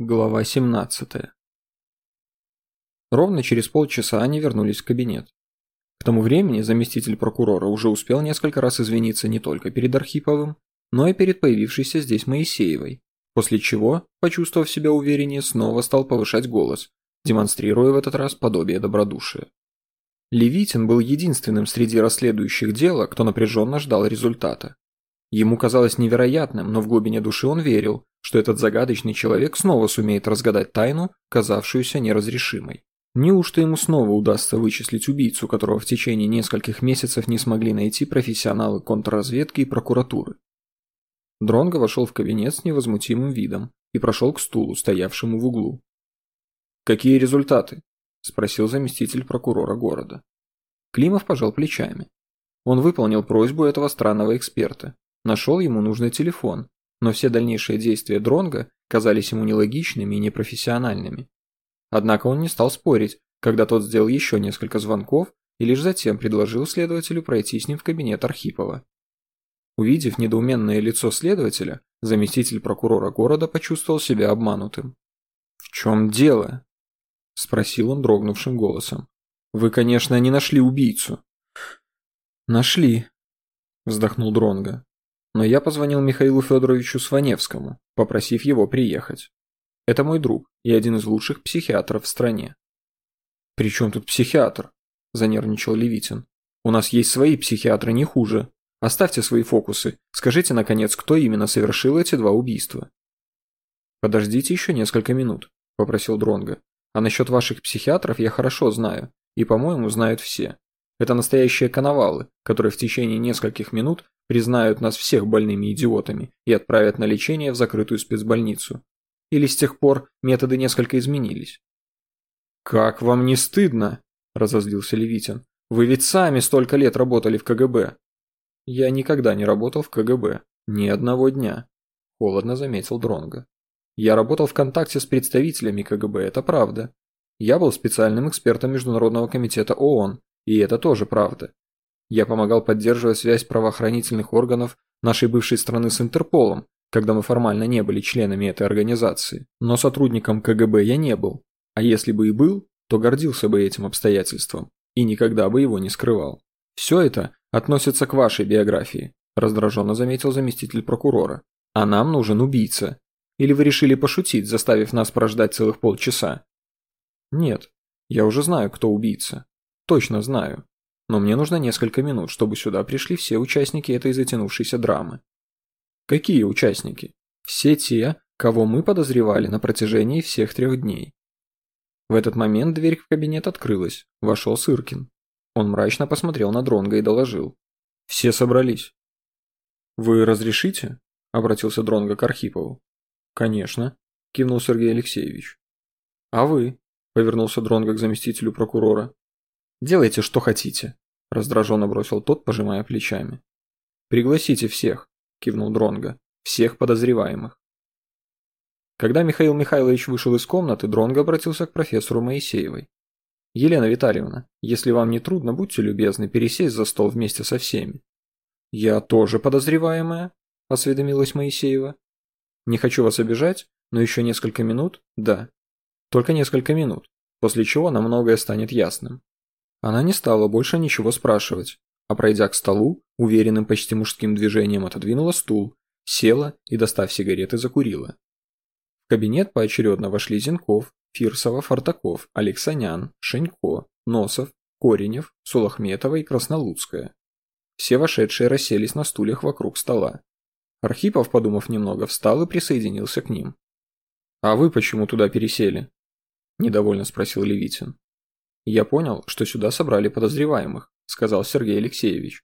Глава 17. Ровно через полчаса они вернулись в кабинет. К тому времени заместитель прокурора уже успел несколько раз извиниться не только перед Архиповым, но и перед появившейся здесь Моисеевой, после чего, почувствовав себя увереннее, снова стал повышать голос, демонстрируя в этот раз подобие добродушия. Левитин был единственным среди расследующих дела, кто напряженно ждал результата. Ему казалось невероятным, но в глубине души он верил, что этот загадочный человек снова сумеет разгадать тайну, казавшуюся неразрешимой. Неужто ему снова удастся вычислить убийцу, которого в течение нескольких месяцев не смогли найти профессионалы контрразведки и прокуратуры? Дронго вошел в кабинет с невозмутимым видом и прошел к стулу, стоявшему в углу. «Какие результаты?» – спросил заместитель прокурора города. Климов пожал плечами. Он выполнил просьбу этого странного эксперта. Нашел ему нужный телефон, но все дальнейшие действия Дронга казались ему нелогичными и непрофессиональными. Однако он не стал спорить, когда тот сделал еще несколько звонков и лишь затем предложил следователю пройти с ним в кабинет Архипова. Увидев недоуменное лицо следователя, заместитель прокурора города почувствовал себя обманутым. «В чем дело?» – спросил он дрогнувшим голосом. «Вы, конечно, не нашли убийцу». «Нашли», – вздохнул Дронга но я позвонил Михаилу Федоровичу Сваневскому, попросив его приехать. Это мой друг и один из лучших психиатров в стране. «При чем тут психиатр?» – занервничал Левитин. «У нас есть свои психиатры не хуже. Оставьте свои фокусы. Скажите, наконец, кто именно совершил эти два убийства?» «Подождите еще несколько минут», – попросил Дронга. «А насчет ваших психиатров я хорошо знаю, и, по-моему, знают все. Это настоящие коновалы, которые в течение нескольких минут признают нас всех больными идиотами и отправят на лечение в закрытую спецбольницу. Или с тех пор методы несколько изменились? «Как вам не стыдно?» – разозлился Левитин. «Вы ведь сами столько лет работали в КГБ». «Я никогда не работал в КГБ. Ни одного дня», – холодно заметил Дронга. «Я работал в контакте с представителями КГБ, это правда. Я был специальным экспертом Международного комитета ООН, и это тоже правда. Я помогал поддерживать связь правоохранительных органов нашей бывшей страны с Интерполом, когда мы формально не были членами этой организации. Но сотрудником КГБ я не был. А если бы и был, то гордился бы этим обстоятельством и никогда бы его не скрывал. Все это относится к вашей биографии, раздраженно заметил заместитель прокурора. А нам нужен убийца. Или вы решили пошутить, заставив нас прождать целых полчаса? Нет, я уже знаю, кто убийца. Точно знаю но мне нужно несколько минут, чтобы сюда пришли все участники этой затянувшейся драмы. Какие участники? Все те, кого мы подозревали на протяжении всех трех дней. В этот момент дверь в кабинет открылась. Вошел Сыркин. Он мрачно посмотрел на Дронга и доложил. Все собрались. «Вы разрешите?» – обратился Дронга к Архипову. «Конечно», – кивнул Сергей Алексеевич. «А вы?» – повернулся Дронга к заместителю прокурора. «Делайте, что хотите», – раздраженно бросил тот, пожимая плечами. «Пригласите всех», – кивнул Дронга, – «всех подозреваемых». Когда Михаил Михайлович вышел из комнаты, Дронго обратился к профессору Моисеевой. «Елена Витальевна, если вам не трудно, будьте любезны пересесть за стол вместе со всеми». «Я тоже подозреваемая», – осведомилась Моисеева. «Не хочу вас обижать, но еще несколько минут, да. Только несколько минут, после чего нам многое станет ясным. Она не стала больше ничего спрашивать, а пройдя к столу, уверенным почти мужским движением отодвинула стул, села и, достав сигареты, закурила. В кабинет поочередно вошли Зинков, Фирсова, Фартаков, Алексанян, Шенько, Носов, Коренев, Сулахметова и Краснолуцкая. Все вошедшие расселись на стульях вокруг стола. Архипов, подумав немного, встал и присоединился к ним. «А вы почему туда пересели?» – недовольно спросил Левитин. «Я понял, что сюда собрали подозреваемых», – сказал Сергей Алексеевич.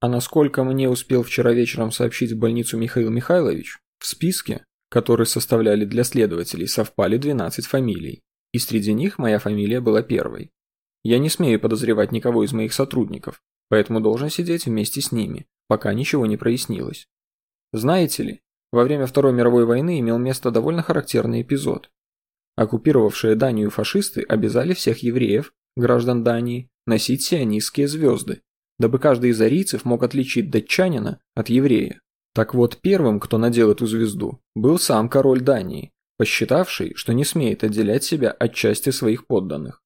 А насколько мне успел вчера вечером сообщить в больницу Михаил Михайлович, в списке, который составляли для следователей, совпали 12 фамилий, и среди них моя фамилия была первой. Я не смею подозревать никого из моих сотрудников, поэтому должен сидеть вместе с ними, пока ничего не прояснилось. Знаете ли, во время Второй мировой войны имел место довольно характерный эпизод. Оккупировавшие Данию фашисты обязали всех евреев, граждан Дании, носить сионистские звезды, дабы каждый из арийцев мог отличить датчанина от еврея. Так вот, первым, кто надел эту звезду, был сам король Дании, посчитавший, что не смеет отделять себя от части своих подданных.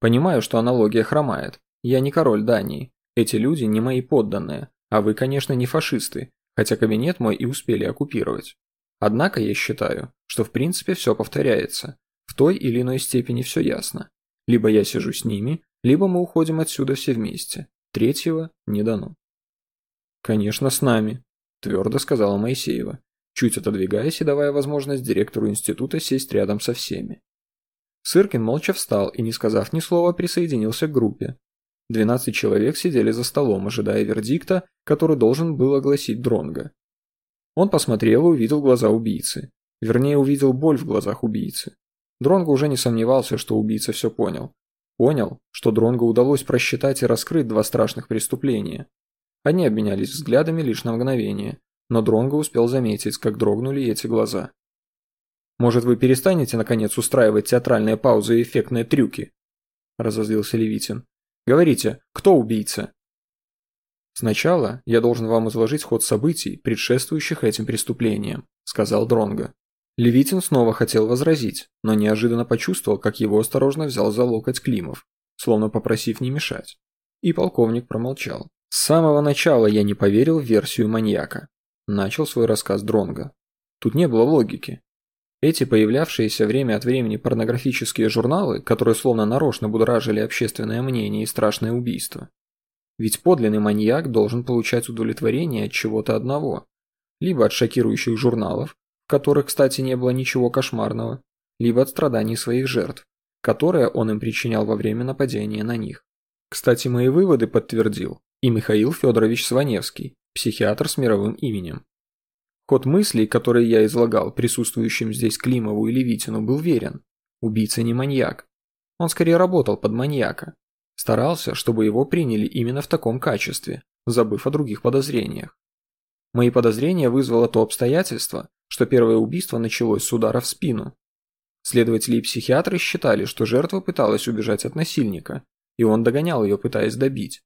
Понимаю, что аналогия хромает. Я не король Дании. Эти люди не мои подданные, а вы, конечно, не фашисты, хотя кабинет мой и успели оккупировать. Однако я считаю, что в принципе все повторяется. В той или иной степени все ясно. Либо я сижу с ними, либо мы уходим отсюда все вместе. Третьего не дано. «Конечно, с нами», – твердо сказала Моисеева, чуть отодвигаясь и давая возможность директору института сесть рядом со всеми. Сыркин молча встал и, не сказав ни слова, присоединился к группе. Двенадцать человек сидели за столом, ожидая вердикта, который должен был огласить Дронга. Он посмотрел и увидел глаза убийцы. Вернее, увидел боль в глазах убийцы. Дронго уже не сомневался, что убийца все понял. Понял, что Дронго удалось просчитать и раскрыть два страшных преступления. Они обменялись взглядами лишь на мгновение, но Дронго успел заметить, как дрогнули эти глаза. «Может, вы перестанете, наконец, устраивать театральные паузы и эффектные трюки?» – разозлился Левитин. «Говорите, кто убийца?» «Сначала я должен вам изложить ход событий, предшествующих этим преступлениям», – сказал Дронго. Левитин снова хотел возразить, но неожиданно почувствовал, как его осторожно взял за локоть Климов, словно попросив не мешать. И полковник промолчал. С самого начала я не поверил в версию маньяка. Начал свой рассказ Дронга. Тут не было логики. Эти появлявшиеся время от времени порнографические журналы, которые словно нарочно будоражили общественное мнение и страшное убийство. Ведь подлинный маньяк должен получать удовлетворение от чего-то одного. Либо от шокирующих журналов, в которых, кстати, не было ничего кошмарного, либо от страданий своих жертв, которые он им причинял во время нападения на них. Кстати, мои выводы подтвердил и Михаил Федорович Сваневский, психиатр с мировым именем. Ход мыслей, который я излагал присутствующим здесь Климову и Левитину, был верен. Убийца не маньяк. Он скорее работал под маньяка. Старался, чтобы его приняли именно в таком качестве, забыв о других подозрениях. Мои подозрения вызвало то обстоятельство, что первое убийство началось с удара в спину. Следователи и психиатры считали, что жертва пыталась убежать от насильника, и он догонял ее, пытаясь добить.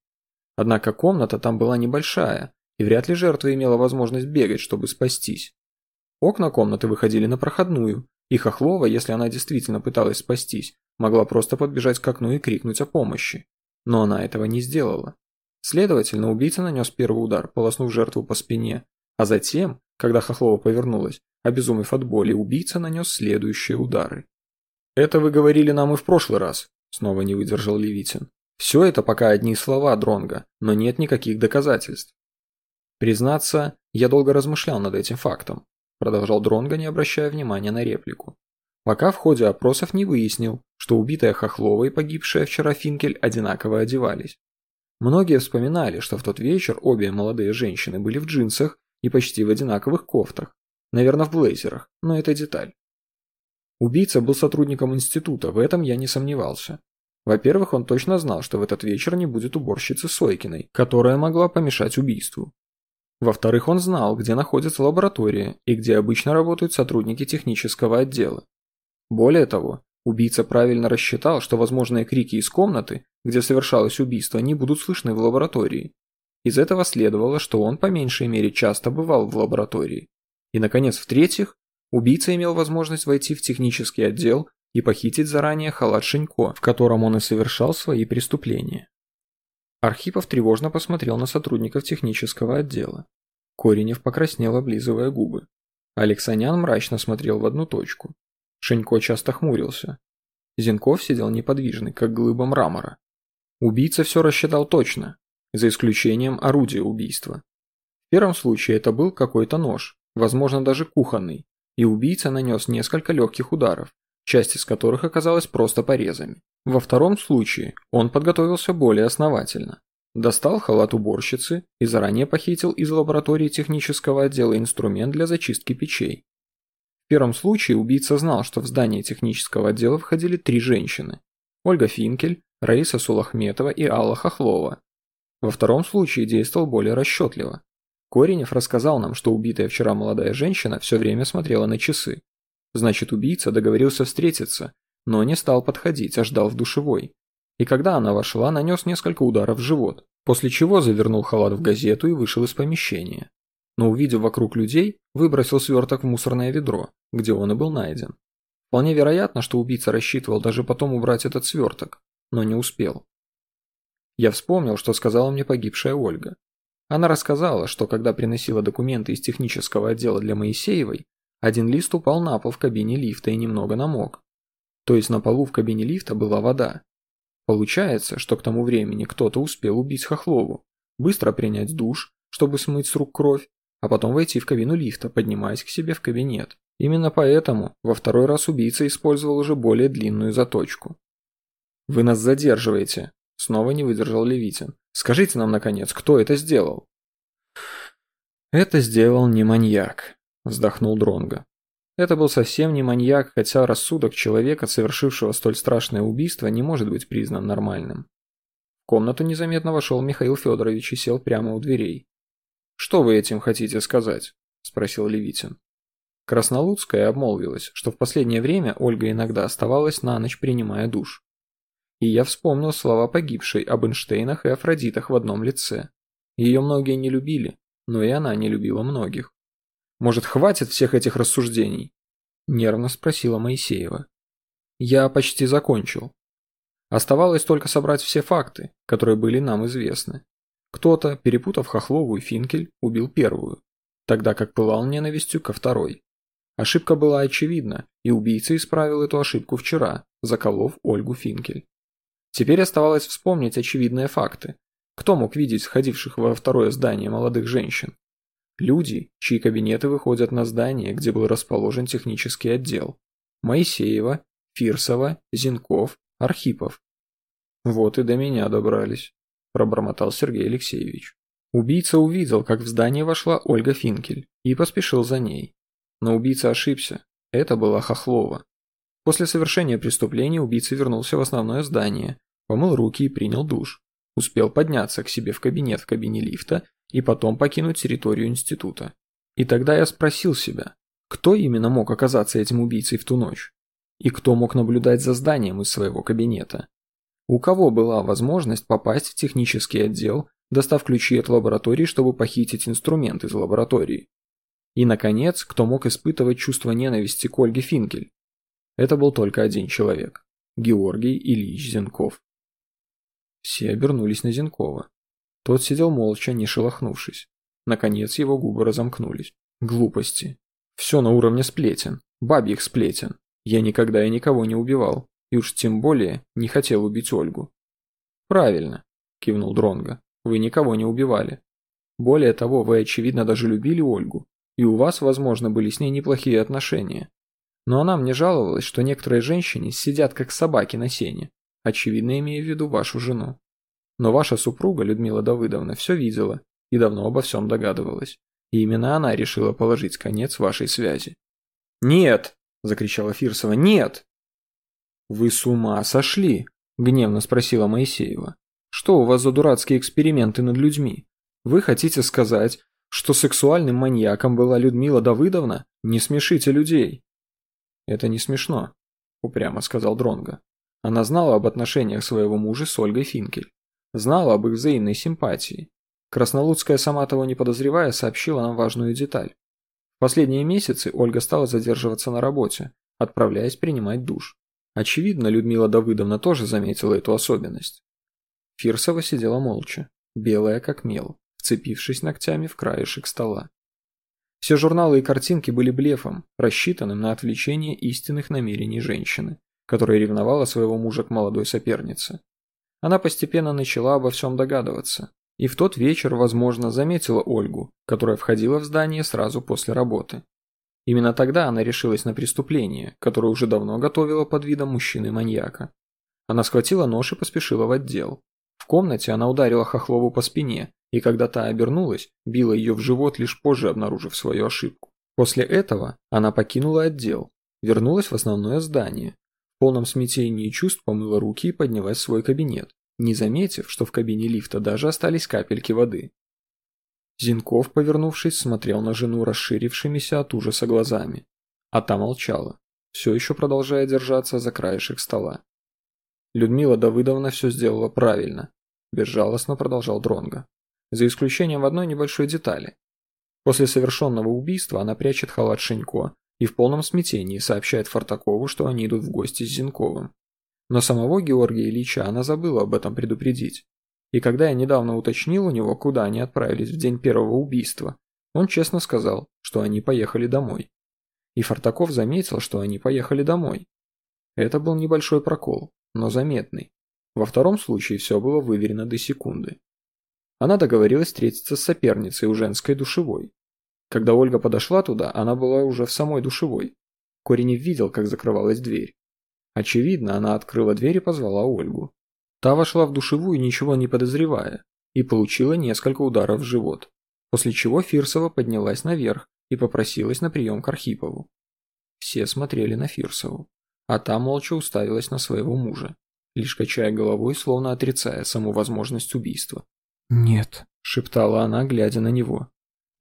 Однако комната там была небольшая, и вряд ли жертва имела возможность бегать, чтобы спастись. Окна комнаты выходили на проходную, и Хохлова, если она действительно пыталась спастись, могла просто подбежать к окну и крикнуть о помощи. Но она этого не сделала. Следовательно, убийца нанес первый удар, полоснув жертву по спине, а затем, когда Хохлова повернулась, обезумев от боли, убийца нанес следующие удары. «Это вы говорили нам и в прошлый раз», — снова не выдержал Левитин. «Все это пока одни слова Дронга, но нет никаких доказательств». «Признаться, я долго размышлял над этим фактом», — продолжал Дронга, не обращая внимания на реплику. «Пока в ходе опросов не выяснил, что убитая Хохлова и погибшая вчера Финкель одинаково одевались. Многие вспоминали, что в тот вечер обе молодые женщины были в джинсах и почти в одинаковых кофтах. Наверное, в блейзерах, но это деталь. Убийца был сотрудником института, в этом я не сомневался. Во-первых, он точно знал, что в этот вечер не будет уборщицы Сойкиной, которая могла помешать убийству. Во-вторых, он знал, где находится лаборатория и где обычно работают сотрудники технического отдела. Более того, убийца правильно рассчитал, что возможные крики из комнаты, где совершалось убийство, не будут слышны в лаборатории, из этого следовало, что он по меньшей мере часто бывал в лаборатории. И, наконец, в-третьих, убийца имел возможность войти в технический отдел и похитить заранее халат Шинько, в котором он и совершал свои преступления. Архипов тревожно посмотрел на сотрудников технического отдела. Коренев покраснел, облизывая губы. Алексанян мрачно смотрел в одну точку. Шинько часто хмурился. Зенков сидел неподвижный, как глыба мрамора. Убийца все рассчитал точно, за исключением орудия убийства. В первом случае это был какой-то нож, возможно даже кухонный, и убийца нанес несколько легких ударов, часть из которых оказалась просто порезами. Во втором случае он подготовился более основательно. Достал халат уборщицы и заранее похитил из лаборатории технического отдела инструмент для зачистки печей. В первом случае убийца знал, что в здание технического отдела входили три женщины – Ольга Финкель, Раиса Сулахметова и Алла Хохлова, во втором случае действовал более расчетливо. Коренев рассказал нам, что убитая вчера молодая женщина все время смотрела на часы. Значит, убийца договорился встретиться, но не стал подходить, а ждал в душевой. И когда она вошла, нанес несколько ударов в живот, после чего завернул халат в газету и вышел из помещения. Но увидев вокруг людей, выбросил сверток в мусорное ведро, где он и был найден. Вполне вероятно, что убийца рассчитывал даже потом убрать этот сверток, но не успел. Я вспомнил, что сказала мне погибшая Ольга. Она рассказала, что когда приносила документы из технического отдела для Моисеевой, один лист упал на пол в кабине лифта и немного намок. То есть на полу в кабине лифта была вода. Получается, что к тому времени кто-то успел убить Хохлову, быстро принять душ, чтобы смыть с рук кровь, а потом войти в кабину лифта, поднимаясь к себе в кабинет. Именно поэтому во второй раз убийца использовал уже более длинную заточку. «Вы нас задерживаете», – снова не выдержал Левитин. «Скажите нам, наконец, кто это сделал?» «Это сделал не маньяк», – вздохнул Дронго. Это был совсем не маньяк, хотя рассудок человека, совершившего столь страшное убийство, не может быть признан нормальным. В комнату незаметно вошел Михаил Федорович и сел прямо у дверей. «Что вы этим хотите сказать?» – спросил Левитин. Краснолудская обмолвилась, что в последнее время Ольга иногда оставалась на ночь, принимая душ. И я вспомнил слова погибшей об Эйнштейнах и Афродитах в одном лице. Ее многие не любили, но и она не любила многих. Может, хватит всех этих рассуждений? Нервно спросила Моисеева. Я почти закончил. Оставалось только собрать все факты, которые были нам известны. Кто-то, перепутав Хохлову и Финкель, убил первую, тогда как пылал ненавистью ко второй. Ошибка была очевидна, и убийца исправил эту ошибку вчера, заколов Ольгу Финкель. Теперь оставалось вспомнить очевидные факты. Кто мог видеть входивших во второе здание молодых женщин? Люди, чьи кабинеты выходят на здание, где был расположен технический отдел. Моисеева, Фирсова, Зинков, Архипов. Вот и до меня добрались, пробормотал Сергей Алексеевич. Убийца увидел, как в здание вошла Ольга Финкель, и поспешил за ней. Но убийца ошибся. Это была Хохлова. После совершения преступления убийца вернулся в основное здание, помыл руки и принял душ. Успел подняться к себе в кабинет в кабине лифта и потом покинуть территорию института. И тогда я спросил себя, кто именно мог оказаться этим убийцей в ту ночь? И кто мог наблюдать за зданием из своего кабинета? У кого была возможность попасть в технический отдел, достав ключи от лаборатории, чтобы похитить инструмент из лаборатории? И, наконец, кто мог испытывать чувство ненависти к Ольге Финкель? Это был только один человек – Георгий Ильич Зенков. Все обернулись на Зенкова. Тот сидел молча, не шелохнувшись. Наконец его губы разомкнулись. Глупости. Все на уровне сплетен. Бабьих сплетен. Я никогда и никого не убивал. И уж тем более не хотел убить Ольгу. Правильно, кивнул Дронга. Вы никого не убивали. Более того, вы очевидно даже любили Ольгу и у вас, возможно, были с ней неплохие отношения. Но она мне жаловалась, что некоторые женщины сидят как собаки на сене, очевидно имея в виду вашу жену. Но ваша супруга, Людмила Давыдовна, все видела и давно обо всем догадывалась. И именно она решила положить конец вашей связи. «Нет!» – закричала Фирсова. «Нет!» «Вы с ума сошли?» – гневно спросила Моисеева. «Что у вас за дурацкие эксперименты над людьми? Вы хотите сказать, что сексуальным маньяком была Людмила Давыдовна? Не смешите людей. Это не смешно, упрямо сказал Дронга. Она знала об отношениях своего мужа с Ольгой Финкель. Знала об их взаимной симпатии. Краснолудская, сама того не подозревая, сообщила нам важную деталь. В последние месяцы Ольга стала задерживаться на работе, отправляясь принимать душ. Очевидно, Людмила Давыдовна тоже заметила эту особенность. Фирсова сидела молча, белая как мел вцепившись ногтями в краешек стола. Все журналы и картинки были блефом, рассчитанным на отвлечение истинных намерений женщины, которая ревновала своего мужа к молодой сопернице. Она постепенно начала обо всем догадываться, и в тот вечер, возможно, заметила Ольгу, которая входила в здание сразу после работы. Именно тогда она решилась на преступление, которое уже давно готовила под видом мужчины-маньяка. Она схватила нож и поспешила в отдел. В комнате она ударила Хохлову по спине, и когда та обернулась, била ее в живот, лишь позже обнаружив свою ошибку. После этого она покинула отдел, вернулась в основное здание, в полном смятении чувств помыла руки и поднялась в свой кабинет, не заметив, что в кабине лифта даже остались капельки воды. Зинков, повернувшись, смотрел на жену расширившимися от ужаса глазами, а та молчала, все еще продолжая держаться за краешек стола. Людмила Давыдовна все сделала правильно, безжалостно продолжал Дронга за исключением одной небольшой детали. После совершенного убийства она прячет халат Шинько, и в полном смятении сообщает Фартакову, что они идут в гости с Зинковым. Но самого Георгия Ильича она забыла об этом предупредить. И когда я недавно уточнил у него, куда они отправились в день первого убийства, он честно сказал, что они поехали домой. И Фартаков заметил, что они поехали домой. Это был небольшой прокол, но заметный. Во втором случае все было выверено до секунды. Она договорилась встретиться с соперницей у женской душевой. Когда Ольга подошла туда, она была уже в самой душевой. Коренев видел, как закрывалась дверь. Очевидно, она открыла дверь и позвала Ольгу. Та вошла в душевую, ничего не подозревая, и получила несколько ударов в живот, после чего Фирсова поднялась наверх и попросилась на прием к Архипову. Все смотрели на Фирсову, а та молча уставилась на своего мужа, лишь качая головой, словно отрицая саму возможность убийства. «Нет», — шептала она, глядя на него.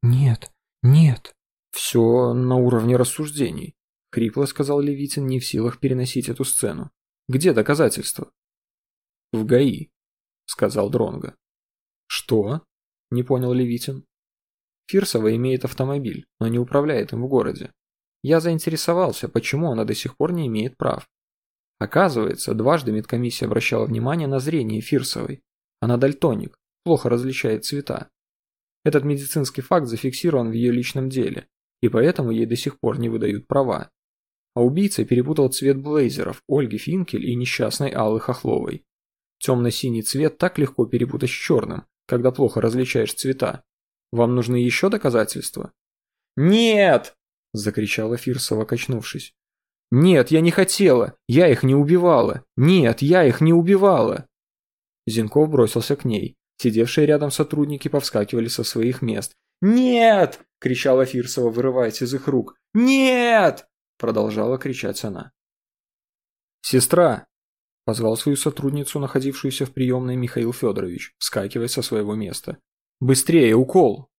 «Нет, нет». «Все на уровне рассуждений», — хрипло сказал Левитин, не в силах переносить эту сцену. «Где доказательства?» «В ГАИ», — сказал Дронго. «Что?» — не понял Левитин. «Фирсова имеет автомобиль, но не управляет им в городе. Я заинтересовался, почему она до сих пор не имеет прав. Оказывается, дважды медкомиссия обращала внимание на зрение Фирсовой. Она дальтоник, плохо различает цвета. Этот медицинский факт зафиксирован в ее личном деле, и поэтому ей до сих пор не выдают права. А убийца перепутал цвет блейзеров Ольги Финкель и несчастной Аллы Хохловой. Темно-синий цвет так легко перепутать с черным, когда плохо различаешь цвета. Вам нужны еще доказательства? «Нет!» – закричала Фирсова, качнувшись. «Нет, я не хотела! Я их не убивала! Нет, я их не убивала!» Зинков бросился к ней. Сидевшие рядом сотрудники повскакивали со своих мест. «Нет!» – кричала Фирсова, вырываясь из их рук. «Нет!» – продолжала кричать она. «Сестра!» – позвал свою сотрудницу, находившуюся в приемной Михаил Федорович, вскакивая со своего места. «Быстрее, укол!»